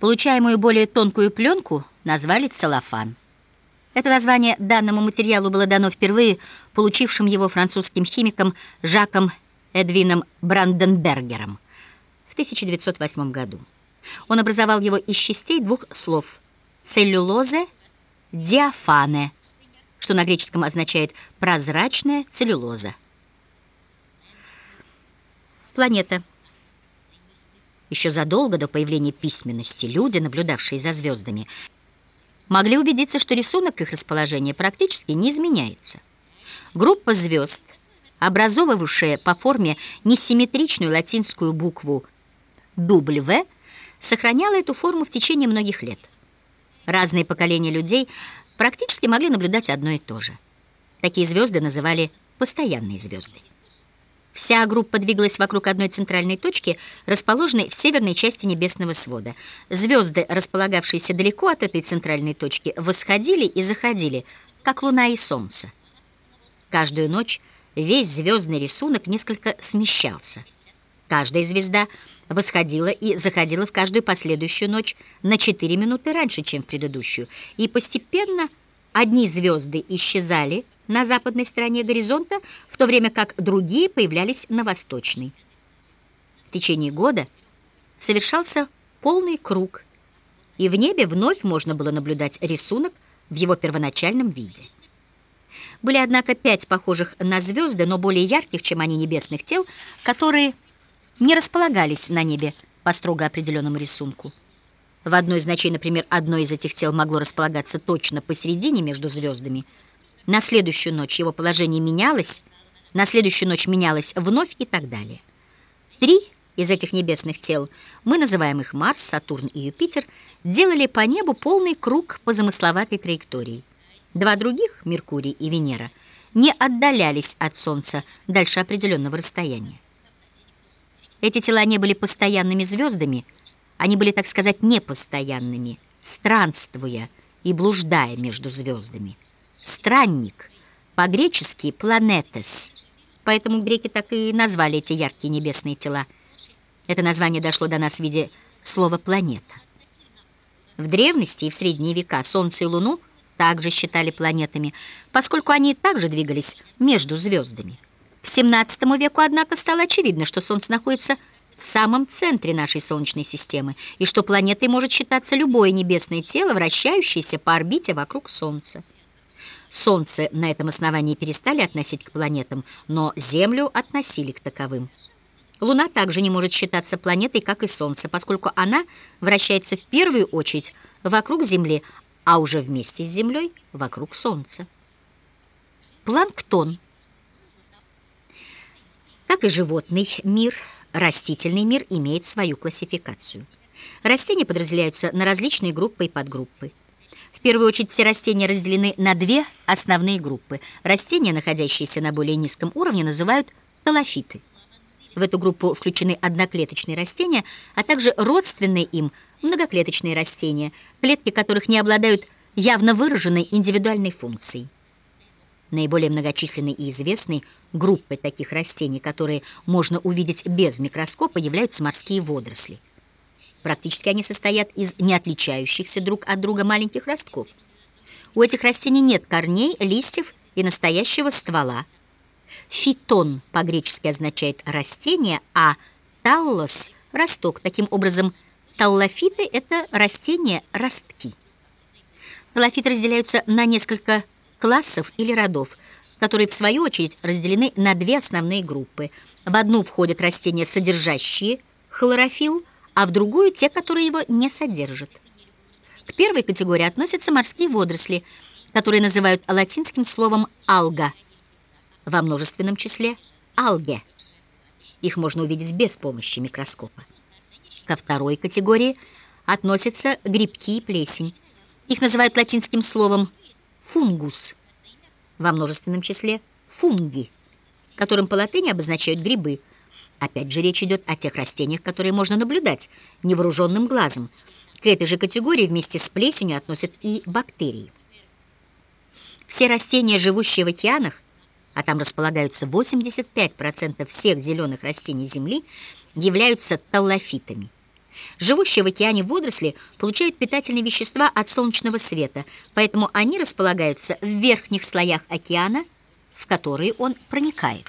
Получаемую более тонкую пленку назвали целлофан. Это название данному материалу было дано впервые получившим его французским химиком Жаком Эдвином Бранденбергером в 1908 году. Он образовал его из частей двух слов «целлюлозе», «диафане», что на греческом означает «прозрачная целлюлоза». Планета. Еще задолго до появления письменности люди, наблюдавшие за звездами, могли убедиться, что рисунок их расположения практически не изменяется. Группа звезд, образовывавшая по форме несимметричную латинскую букву W, сохраняла эту форму в течение многих лет. Разные поколения людей практически могли наблюдать одно и то же. Такие звезды называли постоянные звезды. Вся группа двигалась вокруг одной центральной точки, расположенной в северной части небесного свода. Звезды, располагавшиеся далеко от этой центральной точки, восходили и заходили, как луна и солнце. Каждую ночь весь звездный рисунок несколько смещался. Каждая звезда восходила и заходила в каждую последующую ночь на 4 минуты раньше, чем в предыдущую, и постепенно одни звезды исчезали на западной стороне горизонта, в то время как другие появлялись на восточной. В течение года совершался полный круг, и в небе вновь можно было наблюдать рисунок в его первоначальном виде. Были, однако, пять похожих на звезды, но более ярких, чем они, небесных тел, которые не располагались на небе по строго определенному рисунку. В одной из ночей, например, одно из этих тел могло располагаться точно посередине между звездами. На следующую ночь его положение менялось, на следующую ночь менялось вновь и так далее. Три из этих небесных тел, мы называем их Марс, Сатурн и Юпитер, сделали по небу полный круг по замысловатой траектории. Два других, Меркурий и Венера, не отдалялись от Солнца дальше определенного расстояния. Эти тела не были постоянными звездами, они были, так сказать, непостоянными, странствуя и блуждая между звездами. Странник, по-гречески «планетес», поэтому греки так и назвали эти яркие небесные тела. Это название дошло до нас в виде слова «планета». В древности и в средние века Солнце и Луну также считали планетами, поскольку они также двигались между звездами. К XVII веку, однако, стало очевидно, что Солнце находится в самом центре нашей Солнечной системы, и что планетой может считаться любое небесное тело, вращающееся по орбите вокруг Солнца. Солнце на этом основании перестали относить к планетам, но Землю относили к таковым. Луна также не может считаться планетой, как и Солнце, поскольку она вращается в первую очередь вокруг Земли, а уже вместе с Землей вокруг Солнца. Планктон – как и животный мир, растительный мир имеет свою классификацию. Растения подразделяются на различные группы и подгруппы. В первую очередь все растения разделены на две основные группы. Растения, находящиеся на более низком уровне, называют талофиты. В эту группу включены одноклеточные растения, а также родственные им многоклеточные растения, клетки которых не обладают явно выраженной индивидуальной функцией. Наиболее многочисленной и известной группой таких растений, которые можно увидеть без микроскопа, являются морские водоросли. Практически они состоят из неотличающихся друг от друга маленьких ростков. У этих растений нет корней, листьев и настоящего ствола. Фитон по-гречески означает растение, а таллос – росток. Таким образом, таллофиты – это растения-ростки. Таллофиты разделяются на несколько классов или родов, которые в свою очередь разделены на две основные группы. В одну входят растения, содержащие хлорофилл, а в другую те, которые его не содержат. К первой категории относятся морские водоросли, которые называют латинским словом «алга», во множественном числе «алге». Их можно увидеть без помощи микроскопа. Ко второй категории относятся грибки и плесень. Их называют латинским словом фунгус, во множественном числе фунги, которым по латыни обозначают грибы. Опять же, речь идет о тех растениях, которые можно наблюдать невооруженным глазом. К этой же категории вместе с плесенью относят и бактерии. Все растения, живущие в океанах, а там располагаются 85% всех зеленых растений Земли, являются таллофитами. Живущие в океане водоросли получают питательные вещества от солнечного света, поэтому они располагаются в верхних слоях океана, в которые он проникает.